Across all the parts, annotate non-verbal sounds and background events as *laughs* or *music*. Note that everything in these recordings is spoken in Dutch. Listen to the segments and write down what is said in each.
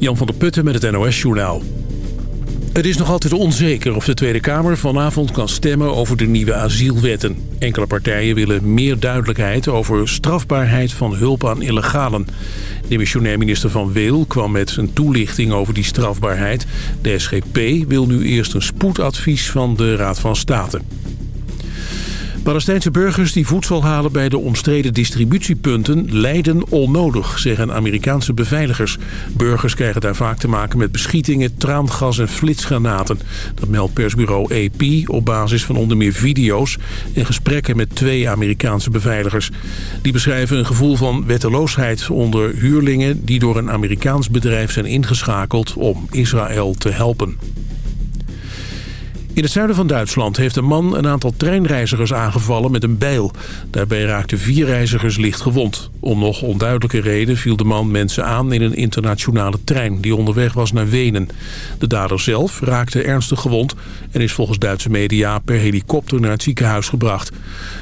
Jan van der Putten met het NOS-journaal. Het is nog altijd onzeker of de Tweede Kamer vanavond kan stemmen over de nieuwe asielwetten. Enkele partijen willen meer duidelijkheid over strafbaarheid van hulp aan illegalen. Demissionair minister Van Weel kwam met een toelichting over die strafbaarheid. De SGP wil nu eerst een spoedadvies van de Raad van State. Palestijnse burgers die voedsel halen bij de omstreden distributiepunten lijden onnodig, zeggen Amerikaanse beveiligers. Burgers krijgen daar vaak te maken met beschietingen, traangas en flitsgranaten. Dat meldt persbureau AP op basis van onder meer video's en gesprekken met twee Amerikaanse beveiligers. Die beschrijven een gevoel van wetteloosheid onder huurlingen die door een Amerikaans bedrijf zijn ingeschakeld om Israël te helpen. In het zuiden van Duitsland heeft een man een aantal treinreizigers aangevallen met een bijl. Daarbij raakten vier reizigers licht gewond. Om nog onduidelijke reden viel de man mensen aan in een internationale trein... die onderweg was naar Wenen. De dader zelf raakte ernstig gewond... en is volgens Duitse media per helikopter naar het ziekenhuis gebracht.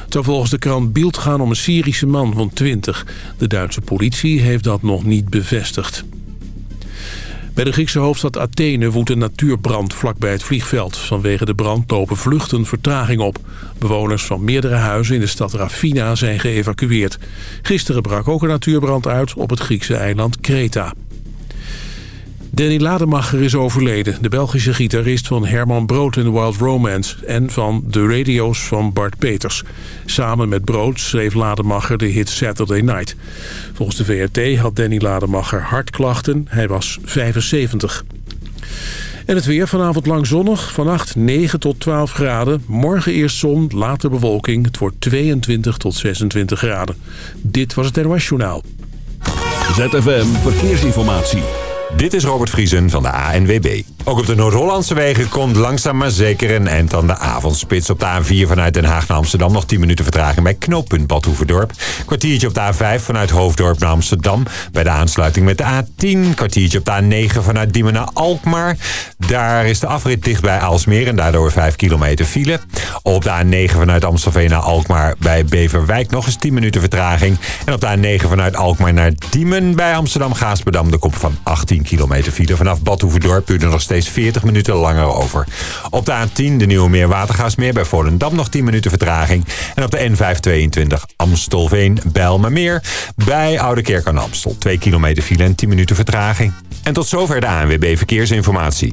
Het zou volgens de krant Bild gaan om een Syrische man van 20. De Duitse politie heeft dat nog niet bevestigd. Bij de Griekse hoofdstad Athene woedt een natuurbrand vlakbij het vliegveld. Vanwege de brand lopen vluchten vertraging op. Bewoners van meerdere huizen in de stad Rafina zijn geëvacueerd. Gisteren brak ook een natuurbrand uit op het Griekse eiland Kreta. Danny Lademacher is overleden. De Belgische gitarist van Herman Brood The Wild Romance... en van de radio's van Bart Peters. Samen met Brood schreef Lademacher de hit Saturday Night. Volgens de VRT had Danny Lademacher hartklachten. Hij was 75. En het weer vanavond lang zonnig. Vannacht 9 tot 12 graden. Morgen eerst zon, later bewolking. Het wordt 22 tot 26 graden. Dit was het NOS Journaal. ZFM Verkeersinformatie. Dit is Robert Vriesen van de ANWB. Ook op de Noord-Hollandse wegen komt langzaam maar zeker een eind aan de avondspits. Op de A4 vanuit Den Haag naar Amsterdam nog 10 minuten vertraging bij knooppunt Badhoevedorp. Kwartiertje op de A5 vanuit Hoofddorp naar Amsterdam bij de aansluiting met de A10. Kwartiertje op de A9 vanuit Diemen naar Alkmaar. Daar is de afrit dicht bij Aalsmeer en daardoor 5 kilometer file. Op de A9 vanuit Amstelveen naar Alkmaar bij Beverwijk nog eens 10 minuten vertraging. En op de A9 vanuit Alkmaar naar Diemen bij Amsterdam-Gaasperdam de kop van 18 kilometer file. Vanaf Badhoevedorp duurt er nog steeds 40 minuten langer over. Op de A10 de Nieuwe Meer Watergaasmeer bij Volendam nog 10 minuten vertraging. En op de N522 Amstelveen Bijlmermeer bij Oude Kerk aan Amstel. 2 kilometer file en 10 minuten vertraging. En tot zover de ANWB Verkeersinformatie.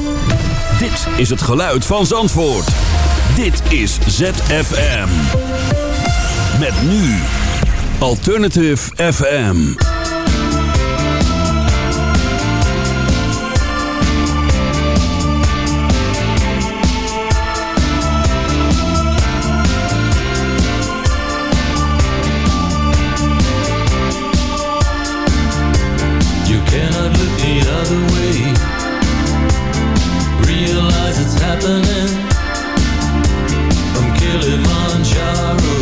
Dit is het geluid van Zandvoort. Dit is ZFM. Met nu Alternative FM. You cannot look the other way. Happening? From Kilimanjaro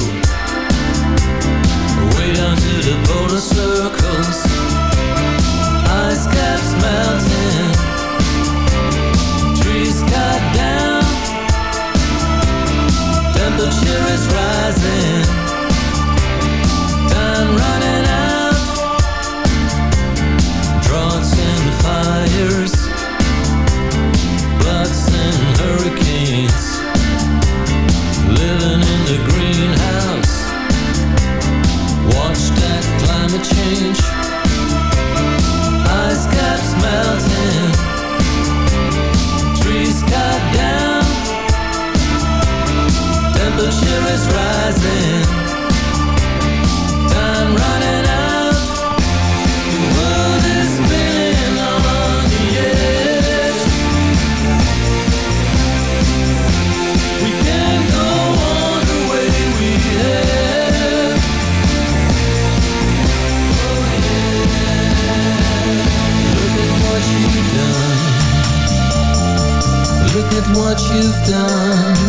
way down to the polar circles. Ice caps melting, trees cut down, temperature is rising, rising. Time running out. The world is spinning on edge. We can't go on the way we oh, yeah. Look at what you've done. Look at what you've done.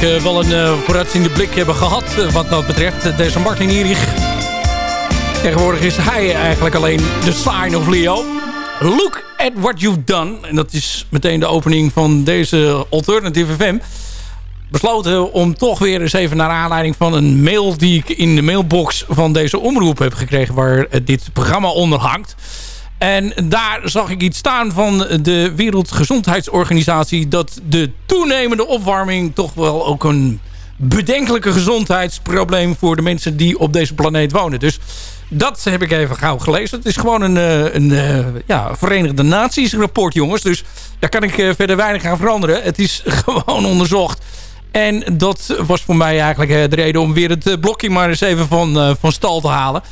Ik eh, wel een uh, vooruitziende blik hebben gehad eh, wat dat betreft. Deze Martin Hierich. Tegenwoordig is hij eigenlijk alleen de sign of Leo. Look at what you've done. En dat is meteen de opening van deze Alternative FM. Besloten om toch weer eens even naar aanleiding van een mail... die ik in de mailbox van deze omroep heb gekregen... waar dit programma onder hangt en daar zag ik iets staan van de Wereldgezondheidsorganisatie... dat de toenemende opwarming toch wel ook een bedenkelijke gezondheidsprobleem... voor de mensen die op deze planeet wonen. Dus dat heb ik even gauw gelezen. Het is gewoon een, eh, een, eh, ja, Verenigde Naties rapport, jongens. Dus daar kan ik eh, verder weinig aan veranderen. Het is *laughs* gewoon onderzocht. En dat was voor mij eigenlijk de reden om weer het blokje maar eens even van, van stal te halen.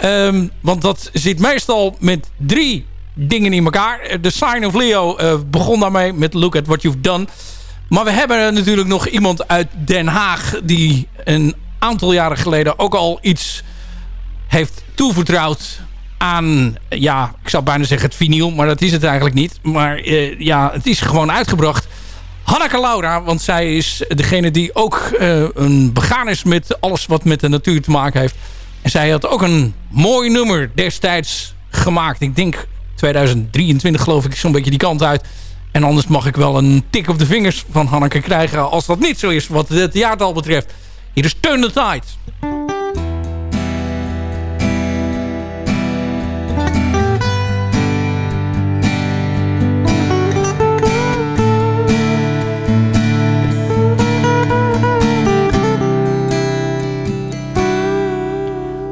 Ehm, want dat zit meestal met drie dingen in elkaar. De Sign of Leo uh, begon daarmee met Look at What You've Done. Maar we hebben natuurlijk nog iemand uit Den Haag... die een aantal jaren geleden ook al iets heeft toevertrouwd aan... ja, ik zou bijna zeggen het vinyl, maar dat is het eigenlijk niet. Maar uh, ja, het is gewoon uitgebracht... Hanneke Laura, want zij is degene die ook een begaan is met alles wat met de natuur te maken heeft. En zij had ook een mooi nummer destijds gemaakt. Ik denk 2023 geloof ik zo'n beetje die kant uit. En anders mag ik wel een tik op de vingers van Hanneke krijgen... als dat niet zo is wat het jaartal betreft. Hier is Turn the Tide.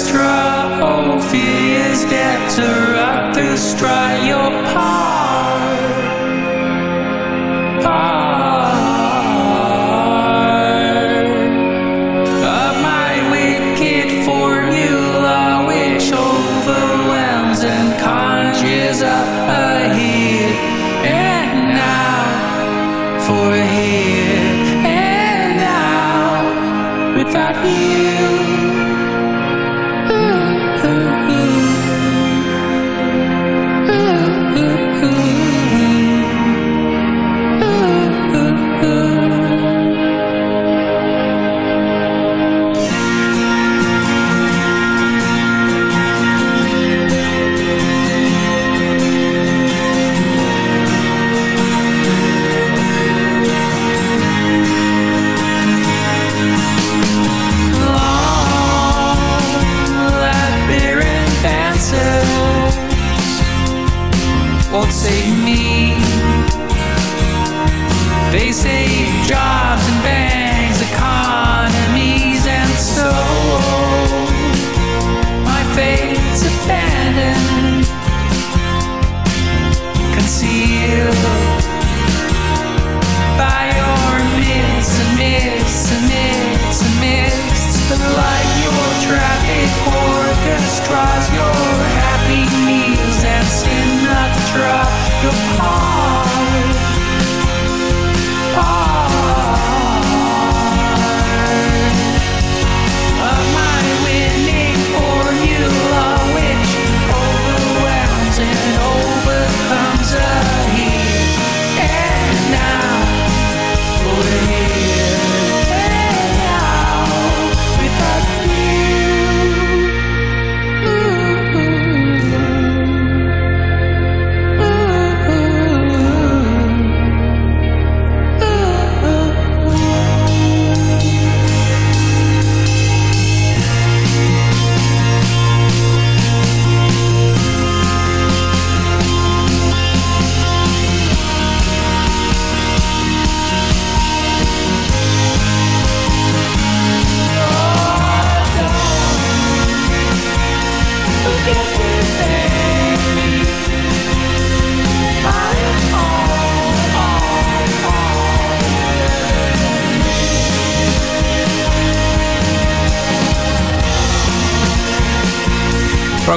extra. Fears get to rock the stride your heart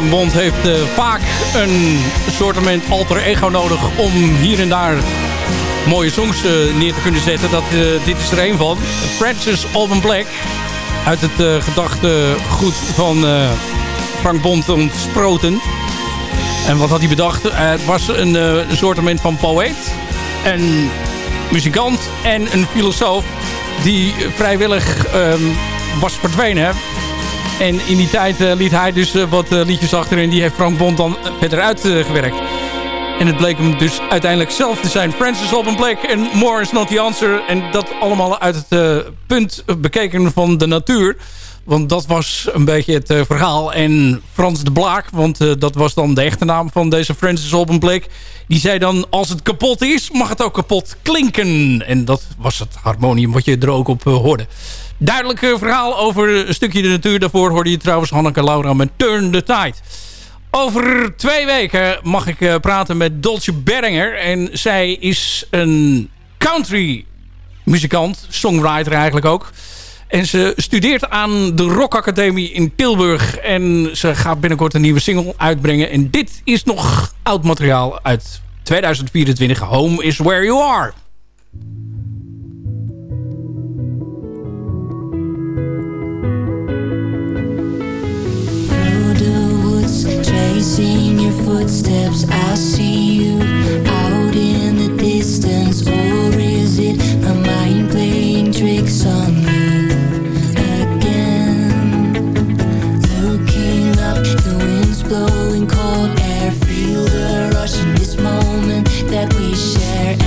Bond heeft uh, vaak een soortement alter ego nodig om hier en daar mooie songs uh, neer te kunnen zetten. Dat, uh, dit is er een van. Francis Alban Black. Uit het gedachtegoed van Frank Bond ontsproten. En wat had hij bedacht? het was een, een soortement van poëet. Een muzikant en een filosoof. Die vrijwillig um, was verdwenen. En in die tijd uh, liet hij dus uh, wat uh, liedjes achter en die heeft Frank Bond dan verder uitgewerkt. en het bleek hem dus uiteindelijk zelf te zijn. Francis Alban Black en More is Not The Answer. En dat allemaal uit het punt bekeken van de natuur. Want dat was een beetje het verhaal. En Frans de Blaak, want dat was dan de echte naam van deze Francis Alban Black. Die zei dan, als het kapot is, mag het ook kapot klinken. En dat was het harmonium wat je er ook op hoorde. Duidelijk verhaal over een stukje de natuur. Daarvoor hoorde je trouwens Hanneke Laura met Turn the Tide. Over twee weken mag ik uh, praten met Dolce Berringer. En zij is een country muzikant, songwriter eigenlijk ook. En ze studeert aan de Rock Academie in Tilburg. En ze gaat binnenkort een nieuwe single uitbrengen. En dit is nog oud materiaal uit 2024. Home is where you are. Footsteps, I see you out in the distance. Or is it my mind playing tricks on me again? Looking up, the wind's blowing cold air. Feel the rush in this moment that we share,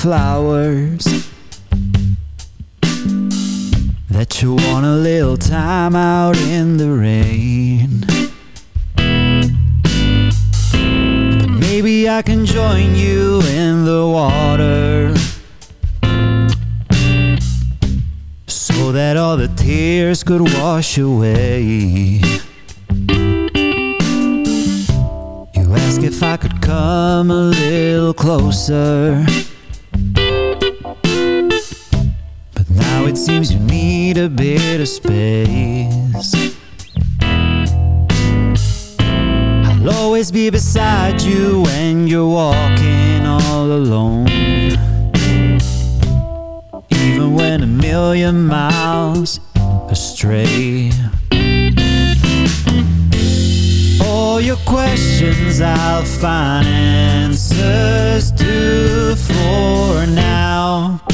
flowers. That you want a little time out in the rain. Maybe I can join you in the water. So that all the tears could wash away. You ask if I could come a little closer. It seems you need a bit of space. I'll always be beside you when you're walking all alone. Even when a million miles astray. All your questions I'll find answers to for now.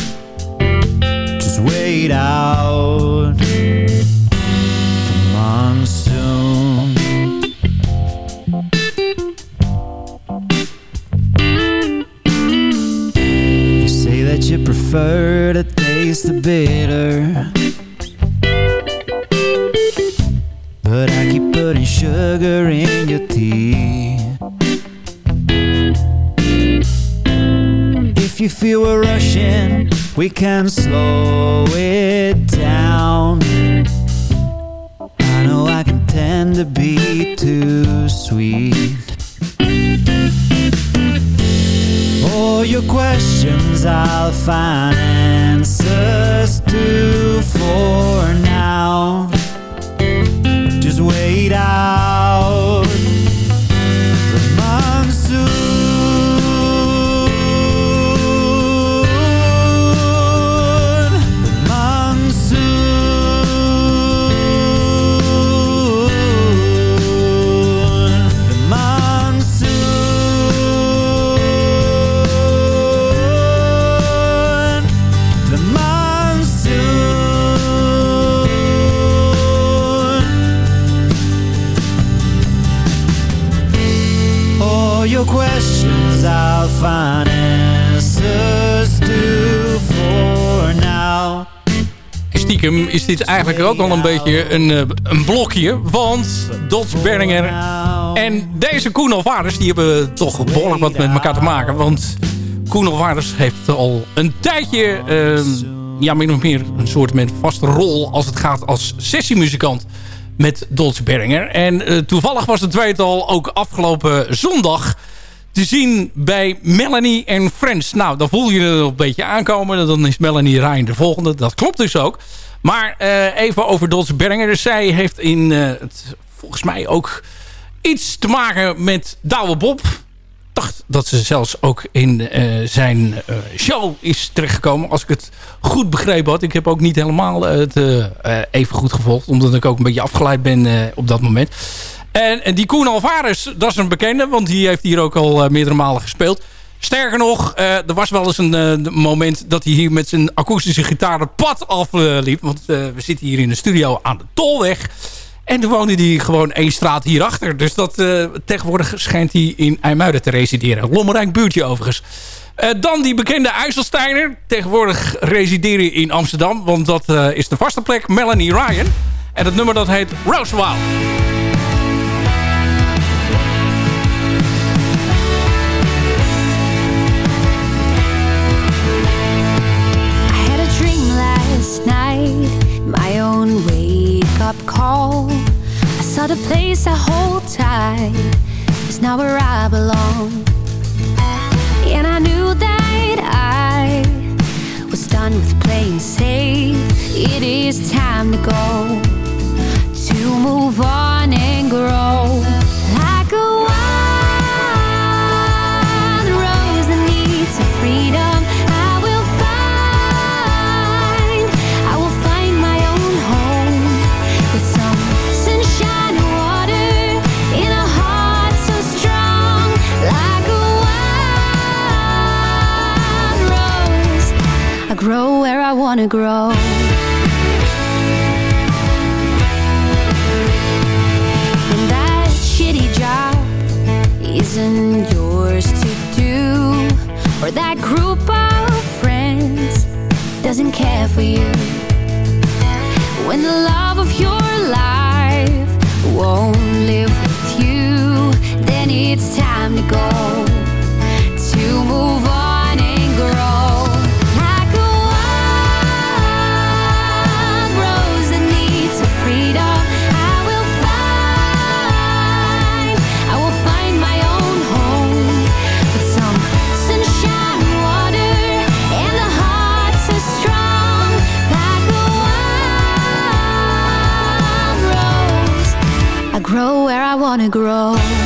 Wait out the monsoon. You say that you prefer to taste the bitter. But I keep putting sugar in your tea. You feel we're rushing, we can slow it down. I know I can tend to be too sweet. All your questions I'll find answers to for now. Just wait out is dit eigenlijk ook al een beetje een, eh, een blokje. Want Dots Berninger en deze Koen Alvarez... die hebben toch behoorlijk wat met elkaar te maken. Want Koen Alvarez heeft al een tijdje... eh, ja, min of meer een soort met vaste rol... als het gaat als sessiemuzikant met Dots Berninger. En eh, toevallig was het tweetal ook afgelopen zondag te zien bij Melanie en Friends. Nou, dan voel je het een beetje aankomen. Dan is Melanie Ryan de volgende. Dat klopt dus ook. Maar eh, even over Dots Berninger. Zij heeft in eh, het, volgens mij ook iets te maken met Douwe Bob. Dacht dat ze zelfs ook in eh, zijn show is terechtgekomen. Als ik het goed begrepen had. Ik heb ook niet helemaal het even goed gevolgd. Omdat ik ook een beetje afgeleid ben op dat moment. En, en die Koen Alvarez, dat is een bekende. Want die heeft hier ook al meerdere malen gespeeld. Sterker nog, eh, er was wel eens een eh, moment dat hij hier met zijn akoestische gitaar pad afliep. want eh, we zitten hier in de studio aan de Tolweg. En toen woonde hij gewoon één straat hierachter. Dus dat, tegenwoordig schijnt hij in IJmuiden te resideren. Lommerrijk buurtje overigens. Dan die bekende IJsselsteiner. Tegenwoordig resideren in Amsterdam. Want dat is de vaste plek. Melanie Ryan. En het nummer dat heet Rosewoud. Place I hold tight is now where I belong. Wanna grow. When that shitty job isn't yours to do, or that group of friends doesn't care for you. When the love of your life won't live with you, then it's time to go wanna grow.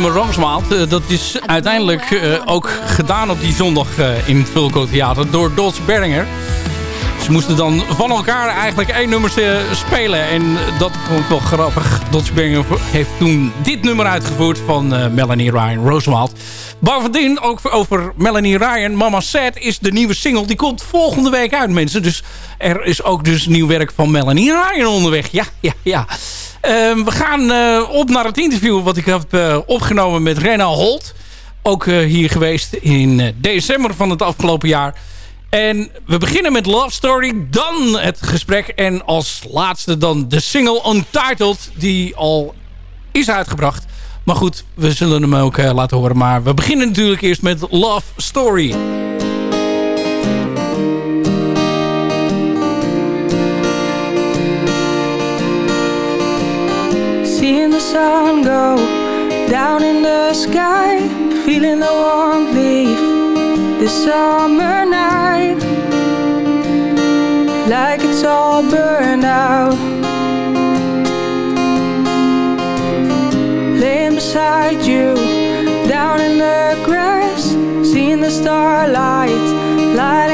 Nummer Roosmaalt, eh, dat is uiteindelijk eh, ook gedaan op die zondag eh, in het Vulco Theater door Dos Berringer. Ze moesten dan van elkaar eigenlijk één nummer spelen. En dat vond ik wel grappig. Dos Berringer heeft toen dit nummer uitgevoerd van Melanie Ryan, Roosmaalt. Bovendien, ook over Melanie Ryan, Mama Said is de nieuwe single. Die komt volgende week uit, mensen. Dus er is ook dus nieuw werk van Melanie Ryan onderweg. Ja, ja, ja. Ehm, we gaan eh, op naar het interview wat ik heb eh, opgenomen met Rena Holt. Ook eh, hier geweest in december van het afgelopen jaar. En we beginnen met Love Story, dan het gesprek. En als laatste dan de single Untitled, die al is uitgebracht. Maar goed, we zullen hem ook laten horen. Maar we beginnen natuurlijk eerst met Love Story. The sun go down in the sky, feeling the warmth leave this summer night, like it's all burned out. Laying beside you, down in the grass, seeing the starlight lighting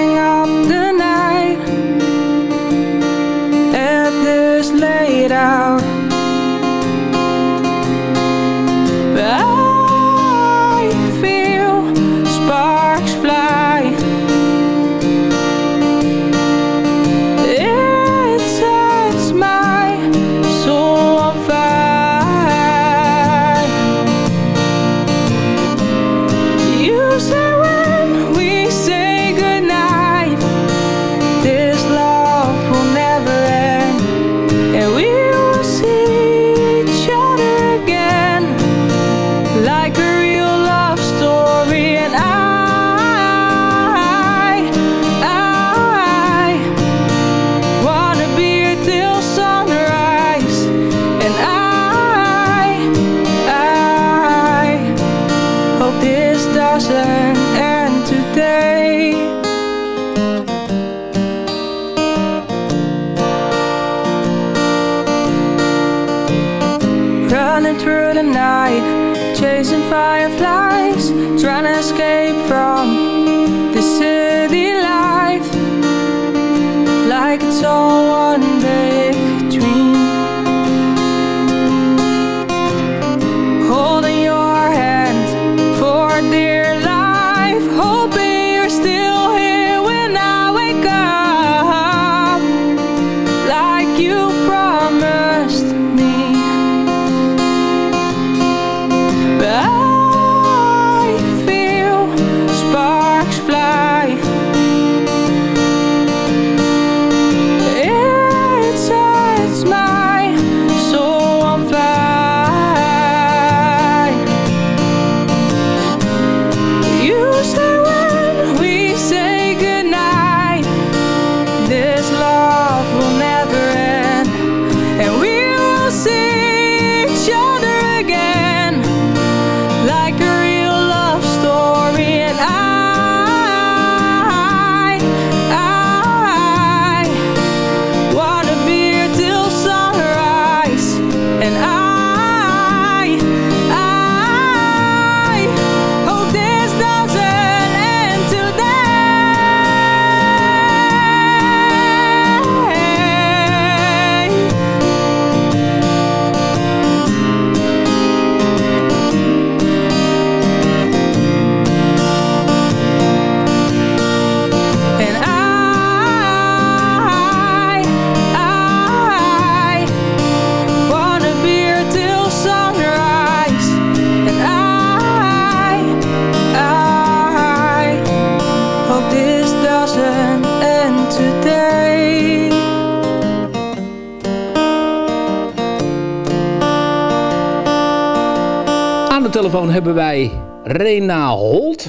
hebben wij Rena Holt.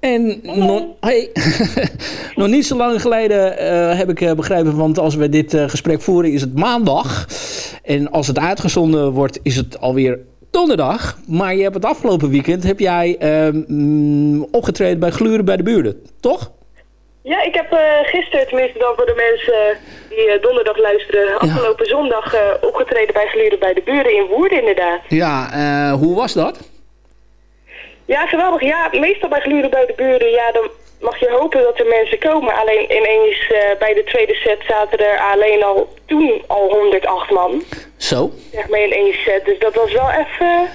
En nog, hey, *laughs* nog niet zo lang geleden eh, heb ik eh, begrepen, want als we dit eh, gesprek voeren is het maandag. En als het uitgezonden wordt is het alweer donderdag. Maar je hebt het afgelopen weekend heb jij ehm, mm, opgetreden bij Gluren bij de Buurden, toch? Ja, ik heb eh, gisteren, tenminste dan voor de mensen die donderdag luisteren, afgelopen zondag opgetreden bij Gluren bij de Buren in Woerden inderdaad. Ja, hoe was dat? Ja, geweldig. Ja, meestal bij Gluren bij de Buren, ja, dan mag je hopen dat er mensen komen. Alleen ineens eh, bij de tweede set zaten er alleen al toen al 108 man. Zo. Zeg maar in één set. Dus dat was wel even...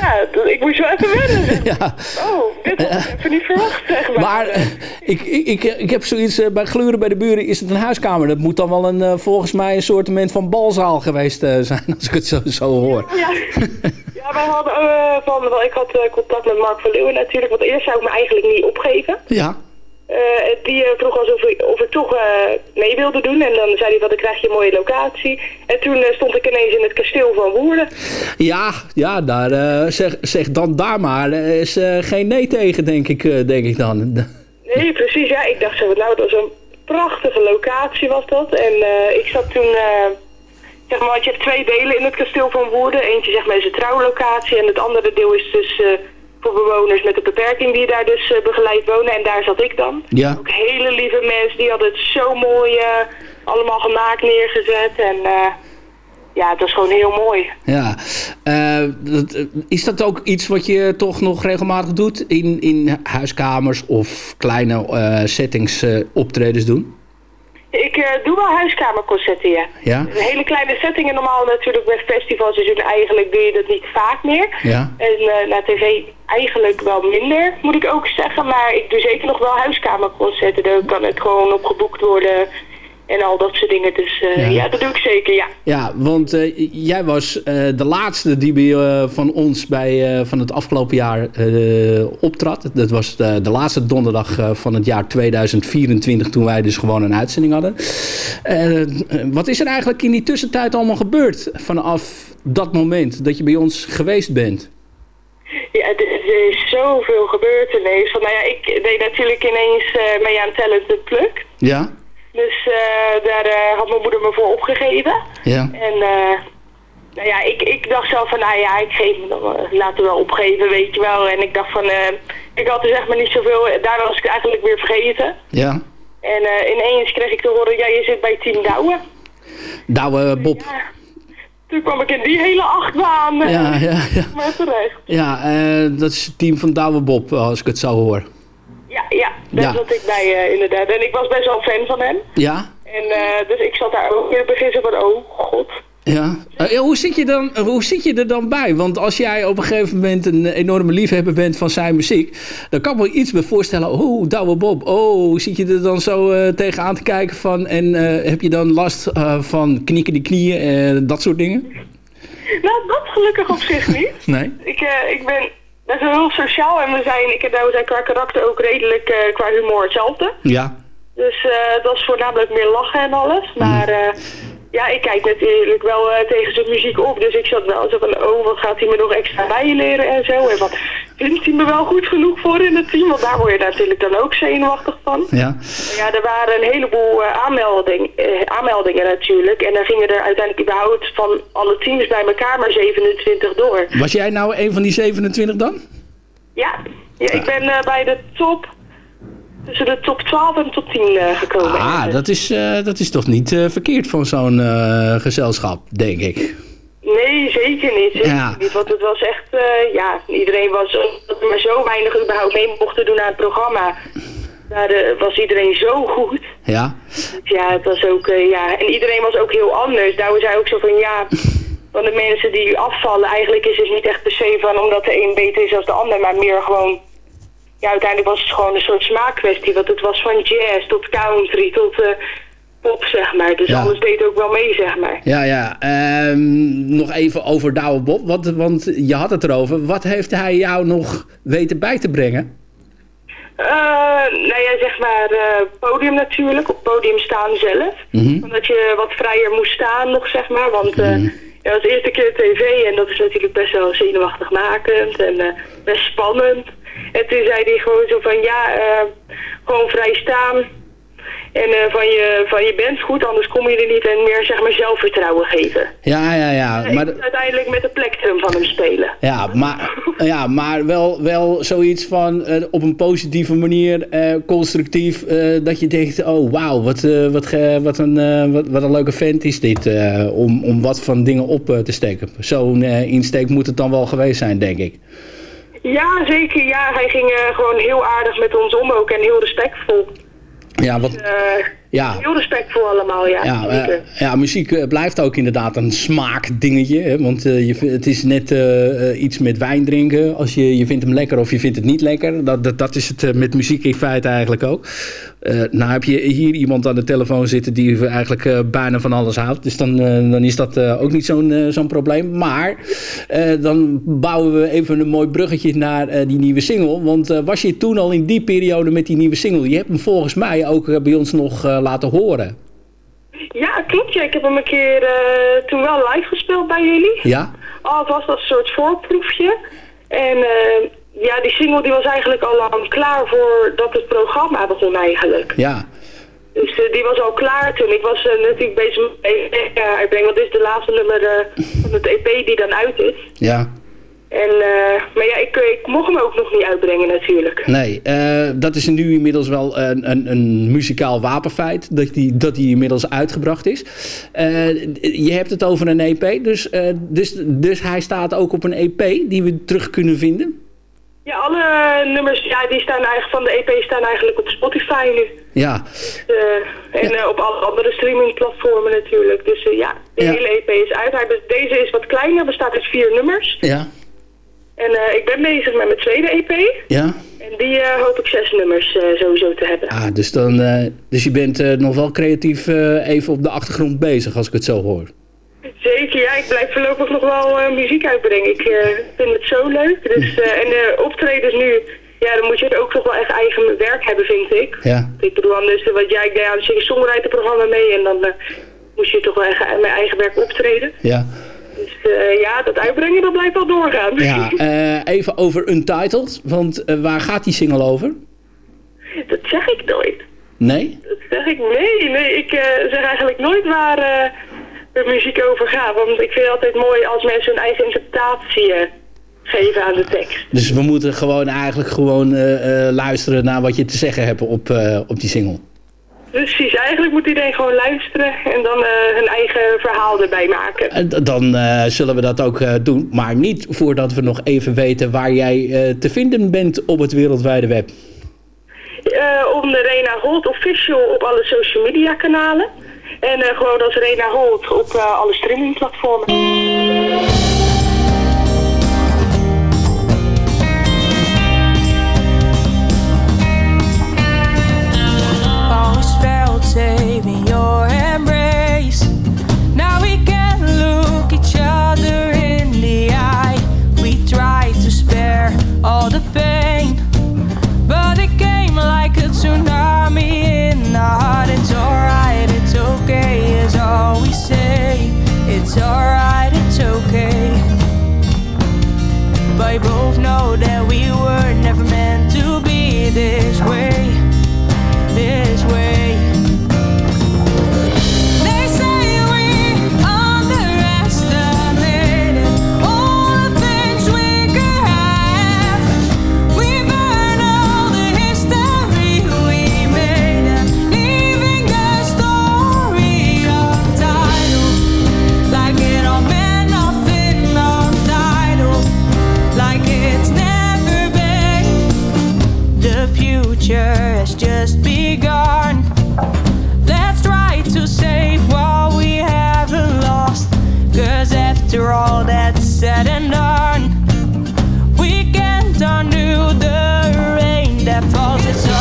Ja, ik moest wel even wennen. zeg. *laughs* Ja. Oh, dit had ik even niet verwacht, zeg maar. Maar eh, ik, ik, ik, ik heb zoiets, eh, bij Gluren bij de Buren is het een huiskamer. Dat moet dan wel een, eh, volgens mij een soort van balzaal geweest eh, zijn, *laughs* als ik het zo, zo hoor. Ja, ja wij hadden eh, van, ik had eh, contact met Mark van Leeuwen natuurlijk, want eerst zou ik me eigenlijk niet opgeven. Ja. Eh, die eh, vroeg alsof ik, of ik toch eh, mee wilde doen en dan zei hij van dan krijg je een mooie locatie. En toen stond ik ineens in het kasteel van Woerden. Ja, ja daar, zeg, zeg dan daar maar. Er is geen nee tegen, denk ik, denk ik dan. Nee, precies, ja, ik dacht zo, nou dat was een prachtige locatie was dat. En ik zat toen, zeg maar, want je hebt twee delen in het kasteel van Woerden. Eentje zeg maar is een trouwlocatie en het andere deel is dus... voor bewoners met een beperking die daar dus eh, begeleid wonen. En daar zat ik dan. Ja. Ook hele lieve mensen, die hadden het zo mooi eh, allemaal gemaakt neergezet. En eh, ja, het was gewoon heel mooi. Ja. Dat, is dat ook iets wat je toch nog regelmatig doet in, in huiskamers of kleine settings optredens doen? Ik eh, doe wel huiskamerconcerten, ja. Ja? Een hele kleine settingen normaal natuurlijk bij festivalseizoen eigenlijk doe je dat niet vaak meer. Ja. En eh naar tv eigenlijk wel minder, moet ik ook zeggen. Maar ik doe zeker nog wel huiskamerconcerten. Daar kan het gewoon op geboekt worden en al dat soort dingen. Dus eh, Ja. ja. dat doe ik zeker, ja. Ja, want eh, jij was eh, de laatste die bij, van ons bij, van het afgelopen jaar optrad. Dat was de, de laatste donderdag van het jaar 2024 toen wij dus gewoon een uitzending hadden. Wat is er eigenlijk in die tussentijd allemaal gebeurd vanaf dat moment dat je bij ons geweest bent? Ja, er, is zoveel gebeurd ineens. Van, nou ja, ik deed natuurlijk ineens mee aan Talented Pluk. Ja? Dus eh, daar eh, had mijn moeder me voor opgegeven. Ja. En eh, nou ja, ik, ik dacht zelf van, nou ja, ik geef me dan laten wel opgeven, weet je wel. En ik dacht van, ik had dus echt maar niet zoveel, daarna was ik het eigenlijk weer vergeten. Ja. En ineens kreeg ik te horen, ja, je zit bij Team Douwe. Douwe Bob. Ja, toen kwam ik in die hele achtbaan. Ja, ja, ja. *laughs* Maar terecht. Ja, dat is het team van Douwe Bob, als ik het zo hoor. Ja, ja, daar Ja. zat ik bij eh, inderdaad. En ik was best wel fan van hem. Ja? En eh, dus ik zat daar ook in het begin zo van, oh god. Ja. Eh, hoe, zit je dan, hoe zit je er dan bij? Want als jij op een gegeven moment een enorme liefhebber bent van zijn muziek... dan kan ik me iets bij voorstellen... oh, Douwe Bob, oh, zit je er dan zo eh, tegenaan te kijken van... en heb je dan last van knikken die knieën en dat soort dingen? Nou, dat gelukkig op zich niet. *laughs* Nee? Ik, ik ben best wel heel sociaal en we zijn, ik en Douwe zijn qua karakter ook redelijk eh, qua humor hetzelfde. Ja. Dus eh, dat is voornamelijk meer lachen en alles. Maar eh, ja, ik kijk natuurlijk wel eh, tegen zijn muziek op. Dus ik zat wel zo van, oh, wat gaat hij me nog extra bijleren en zo. En wat vindt hij me wel goed genoeg voor in het team? Want daar word je natuurlijk dan ook zenuwachtig van. Ja. Ja, er waren een heleboel eh, aanmelding, eh, aanmeldingen natuurlijk. En dan gingen er uiteindelijk überhaupt van alle teams bij elkaar maar 27 door. Was jij nou een van die 27 dan? Ja, ja ik ben eh, bij de top, tussen de top 12 en top 10 eh, gekomen. Ah, dat is, eh, dat is toch niet eh, verkeerd van zo'n gezelschap, denk ik. Nee, zeker niet. Zeker Ja. niet. Want het was echt, ja, iedereen was, dat er maar zo weinig überhaupt mee mochten doen aan het programma. Daar was iedereen zo goed. Ja. Ja, het was ook, ja, en iedereen was ook heel anders. Daar was hij ook zo van, ja, van de mensen die afvallen, eigenlijk is het niet echt per se van omdat de een beter is dan de ander, maar meer gewoon, ja, uiteindelijk was het gewoon een soort smaakkwestie. Want het was van jazz tot country tot eh, pop, zeg maar. Dus Ja. alles deed ook wel mee, zeg maar. Ja, ja. Ehm, nog even over Douwe Bob. Want, want je had het erover. Wat heeft hij jou nog weten bij te brengen? Eh, nou ja, zeg maar eh, podium natuurlijk. Op podium staan zelf. Mhm. Omdat je wat vrijer moest staan nog, zeg maar. Want eh ja, dat was de eerste keer tv en dat is natuurlijk best wel zenuwachtig makend en best spannend. En toen zei hij gewoon zo van ja, eh, gewoon vrij staan. En eh, van, je, van je bent goed, anders kom je er niet en meer zeg maar zelfvertrouwen geven. Ja, ja, ja. Maar, uiteindelijk met de plektrum van hem spelen. ja, maar, ja, maar wel, wel zoiets van eh, op een positieve manier, constructief, dat je denkt, oh wauw, wat, wat, wat, een, wat, wat een leuke vent is dit, om, om wat van dingen op te steken. Zo'n insteek moet het dan wel geweest zijn, denk ik. Ja, zeker. Ja, hij ging eh, gewoon heel aardig met ons om ook en heel respectvol. Ja, wat, Eh, ja, Heel respectvol allemaal, ja. Ja, eh, ja, muziek blijft ook inderdaad een smaakdingetje. Hè? Want je, het is net iets met wijn drinken. Als je, je vindt hem lekker of je vindt het niet lekker. Dat, dat, dat is het met muziek in feite eigenlijk ook. Eh, nou heb je hier iemand aan de telefoon zitten die eigenlijk eh, bijna van alles houdt. Dus dan, eh, dan is dat ook niet zo'n zo'n probleem. Maar dan bouwen we even een mooi bruggetje naar die nieuwe single. Want was je toen al in die periode met die nieuwe single? Je hebt hem volgens mij ook bij ons nog laten horen. Ja, klopt. Ja. Ik heb hem een keer toen wel live gespeeld bij jullie. Ja? Al was dat een soort voorproefje. En ja, die single die was eigenlijk al lang klaar voordat het programma begon eigenlijk. Ja. Dus eh, die was al klaar toen. Ik was eh, natuurlijk bezig met EP uitbrengen, want dit is de laatste nummer eh, van het EP die dan uit is. Ja. En, maar ja, ik, ik mocht hem ook nog niet uitbrengen natuurlijk. Nee, dat is nu inmiddels wel een, een, een muzikaal wapenfeit dat die, dat die inmiddels uitgebracht is. Je hebt het over een EP, dus, dus, dus hij staat ook op een EP die we terug kunnen vinden. Ja, alle nummers ja, die staan eigenlijk van de EP staan eigenlijk op Spotify nu. Ja, Eh, en eh, op alle andere streamingplatformen natuurlijk. Dus eh, ja, de Ja. hele EP is uit. Deze is wat kleiner, bestaat uit vier nummers. ja, En ik ben bezig met mijn tweede EP. ja. En die hoop ik zes nummers sowieso te hebben. Ah, dus, dan, dus je bent nog wel creatief even op de achtergrond bezig als ik het zo hoor. Zeker, ja. Ik blijf voorlopig nog wel eh, muziek uitbrengen. Ik eh, vind het zo leuk. Dus, eh, en de optredens nu, ja, dan moet je ook toch wel echt eigen werk hebben, vind ik. Ja, Ik bedoel, anders, want ja, ik deed aan een singer-songwriter-programma mee en dan moest je toch wel echt mijn eigen werk optreden. ja. Dus ja, dat uitbrengen, dat blijft wel doorgaan. ja even over Untitled, want waar gaat die single over? Dat zeg ik nooit. Nee? Dat zeg ik, nee, nee, ik zeg eigenlijk nooit waar de muziek over gaat. Want ik vind het altijd mooi als mensen hun eigen interpretatie eh, geven aan de tekst. Dus we moeten gewoon eigenlijk gewoon eh, eh, luisteren naar wat je te zeggen hebt op, op die single. Precies, eigenlijk moet iedereen gewoon luisteren en dan hun eigen verhaal erbij maken. En dan zullen we dat ook doen. Maar niet voordat we nog even weten waar jij te vinden bent op het wereldwijde web. Eh onder Rena Holt official op alle social media kanalen. En eh, gewoon als Rena Holt op eh, alle streamingplatformen. Always felt safe in your embrace. Now we We both know that we were never meant to be this way this way. Said and done, we can't undo the rain that falls. It's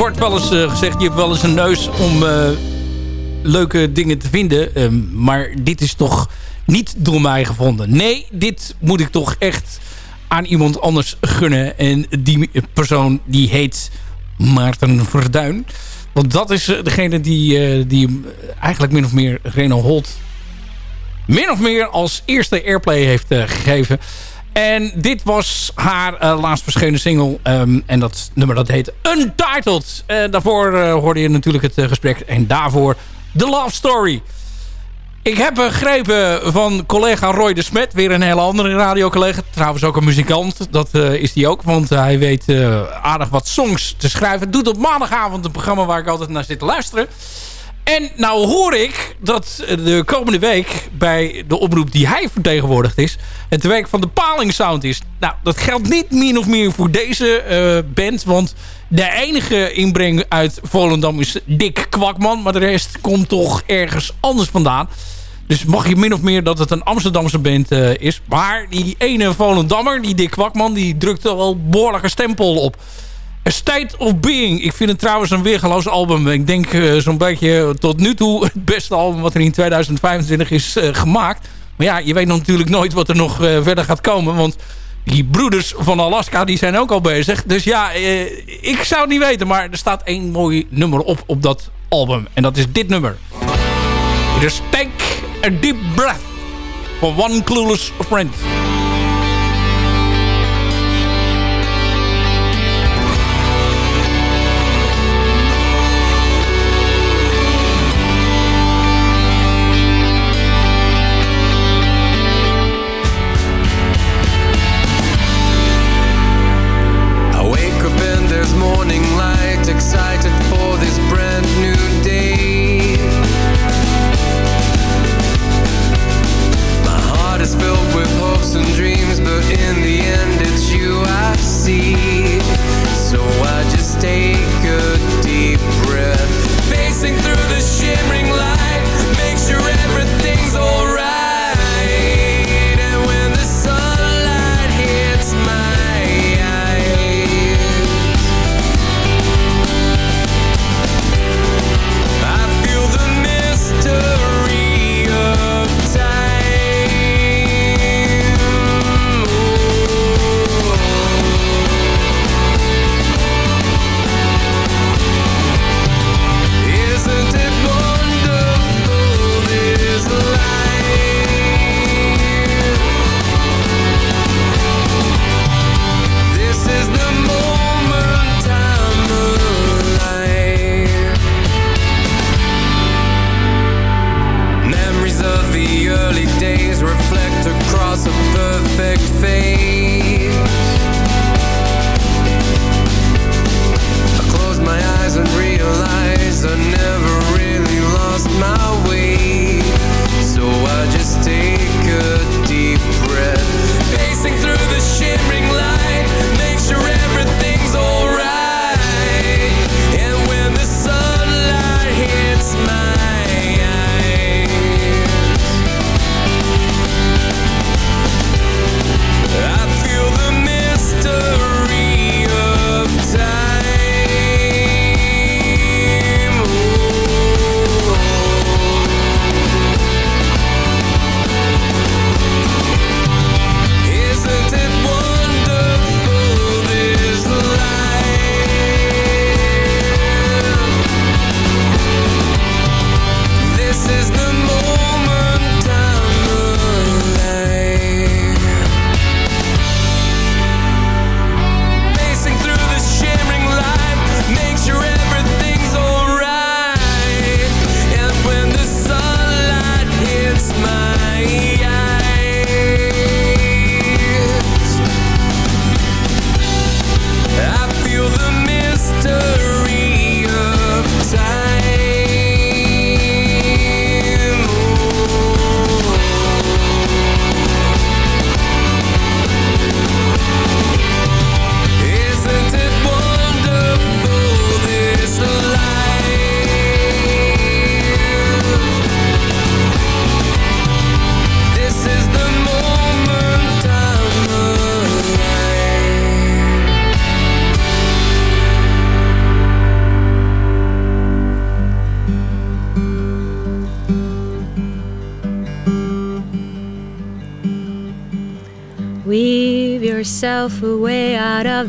wordt wel eens eh, gezegd, je hebt wel eens een neus om eh, leuke dingen te vinden. Ehm, maar dit is toch niet door mij gevonden. Nee, dit moet ik toch echt aan iemand anders gunnen. En die persoon die heet Maarten Verduin. Want dat is eh, degene die, eh, die eigenlijk min of meer Renault Holt min of meer als eerste airplay heeft gegeven. En dit was haar eh, laatst verschenen single. ehm, en dat nummer dat heet Untitled. Eh, daarvoor eh, hoorde je natuurlijk het gesprek. En daarvoor The Love Story. Ik heb begrepen van collega Roy de Smet. Weer een hele andere radiocollega. Trouwens ook een muzikant. Dat is hij ook. Want hij weet aardig wat songs te schrijven. Doet op maandagavond een programma waar ik altijd naar zit te luisteren. En nou hoor ik dat de komende week bij de oproep die hij vertegenwoordigd is... het werk van de Paling Sound is. Nou, dat geldt niet min of meer voor deze eh, band. Want de enige inbreng uit Volendam is Dick Kwakman. Maar de rest komt toch ergens anders vandaan. Dus mag je min of meer dat het een Amsterdamse band eh, is. Maar die ene Volendammer, die Dick Kwakman... die drukt er wel behoorlijke stempel op. A State of Being. Ik vind het trouwens een weergeloos album. Ik denk eh, zo'n beetje tot nu toe het beste album wat er in 2025 is eh, gemaakt. Maar ja, je weet natuurlijk nooit wat er nog eh, verder gaat komen. Want die broeders van Alaska die zijn ook al bezig. Dus ja, ik zou het niet weten. Maar er staat één mooi nummer op op dat album. En dat is dit nummer. Dus Take a Deep Breath. For One Clueless Friend.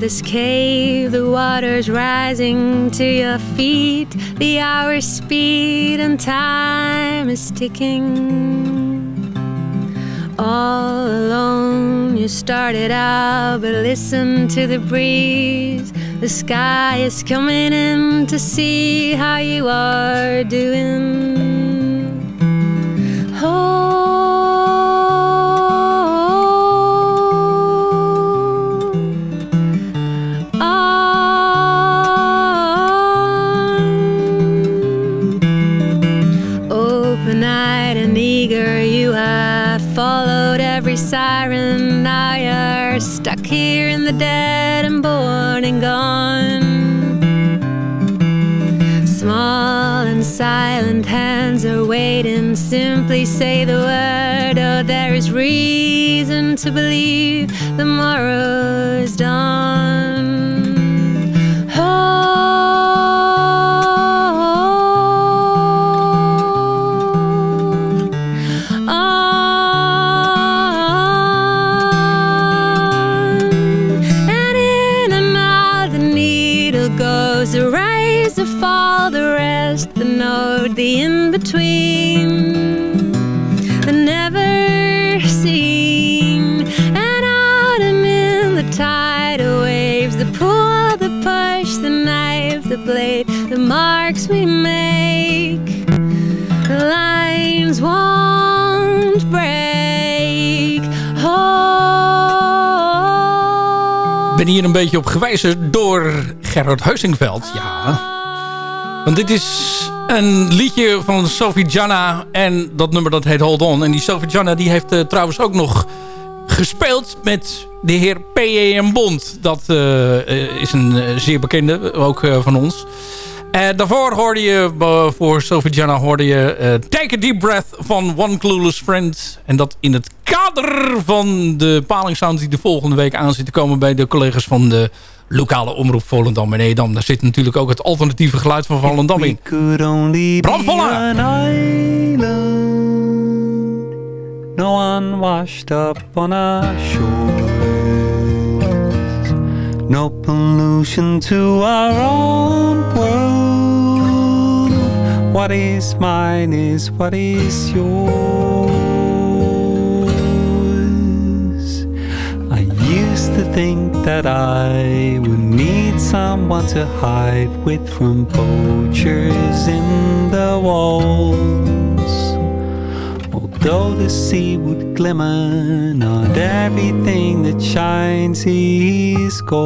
This cave. The water's rising to your feet. The hours speed and time is ticking. All alone, you started out, but listen to the breeze. The sky is coming in to see how you are doing. Silent hands are waiting. Simply say the word, oh, there is reason to believe the morrow is dawn. Hier een beetje op gewijzen door Gerard Heusingveld. Ja. Want dit is een liedje van Sophie Janna. En dat nummer dat heet Hold On. En die Sophie Janna die heeft eh, trouwens ook nog gespeeld met de heer P.E.M. Bond. Dat eh, eh, is een zeer bekende, ook van ons. Eh, daarvoor hoorde je, eh, voor Sophie Janna hoorde je eh, Take a Deep Breath van One Clueless Friend. En dat in het kader van de palingsound die de volgende week aan zit te komen bij de collega's van de lokale omroep Volendam en Edam. Daar zit natuurlijk ook het alternatieve geluid van Volendam in. no one washed up on our shores, no pollution to our own world. What is mine is what is yours. I used to think that I would need someone to hide with from poachers in the walls. Although the sea would glimmer, not everything that shines is gold.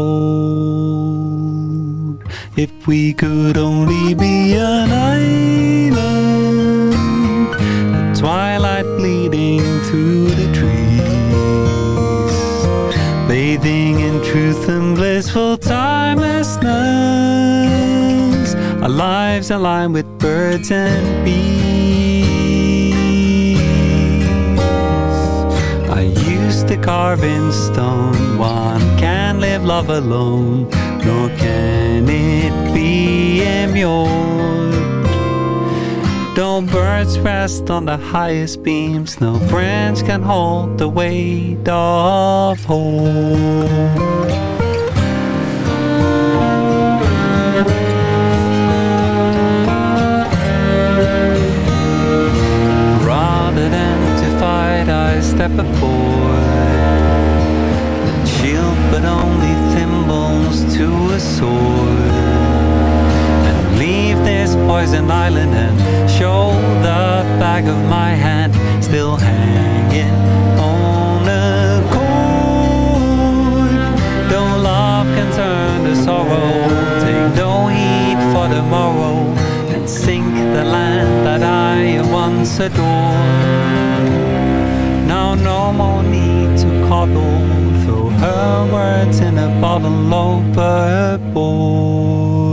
If we could only be an island, the twilight bleeding through the trees, bathing in truth and blissful timelessness, our lives align with birds and bees. Carve in stone, one can't live love alone, nor can it be immured. Don't birds rest on the highest beams, no branch can hold the weight of hope. Rather than to fight, I step aboard. Sword. And leave this poison island and show the back of my hand still hanging on a cord. Though love can turn to sorrow, take no heed for tomorrow and sink the land that I once adored. Now no more need to coddle, her words in a bottle overboard. It's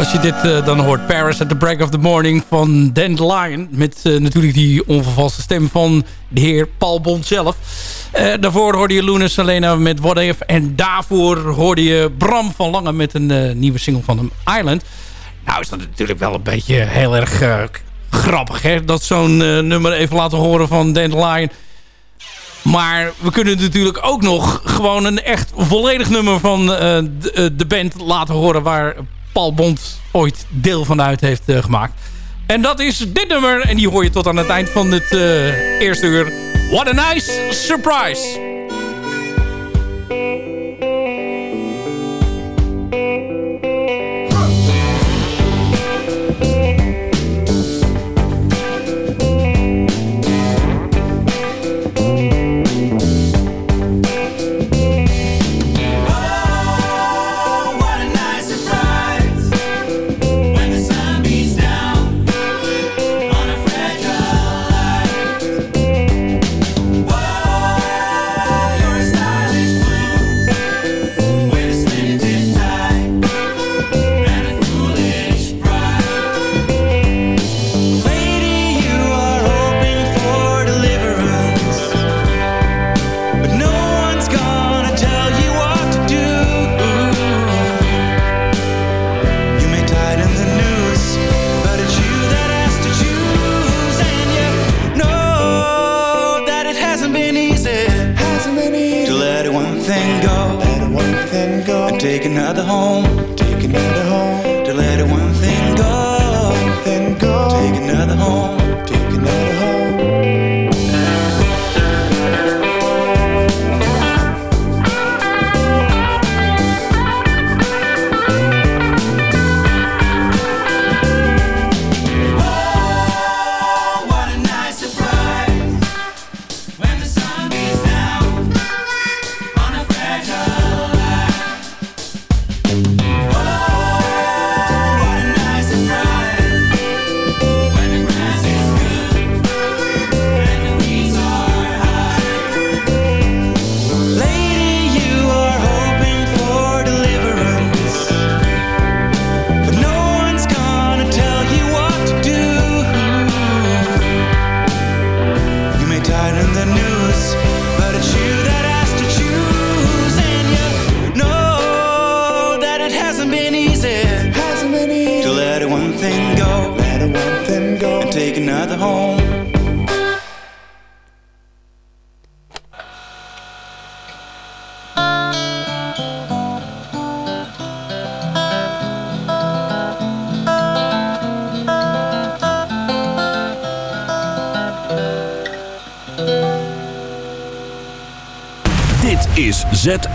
als je dit eh, dan hoort. Paris at the break of the morning van Dandelion. Met eh, natuurlijk die onvervalste stem van de heer Paul Bond zelf. Eh, daarvoor hoorde je Luna Selena met What If. En daarvoor hoorde je Bram van Lange met een nieuwe single van hem, Island. Nou is dat natuurlijk wel een beetje heel erg grappig. Hè? Dat zo'n nummer even laten horen van Dandelion. Maar we kunnen natuurlijk ook nog gewoon een echt volledig nummer van de, de, band laten horen... waar Paul Bond ooit deel van uit heeft eh, gemaakt. En dat is dit nummer. En die hoor je tot aan het eind van het eh, eerste uur. What a nice surprise! home.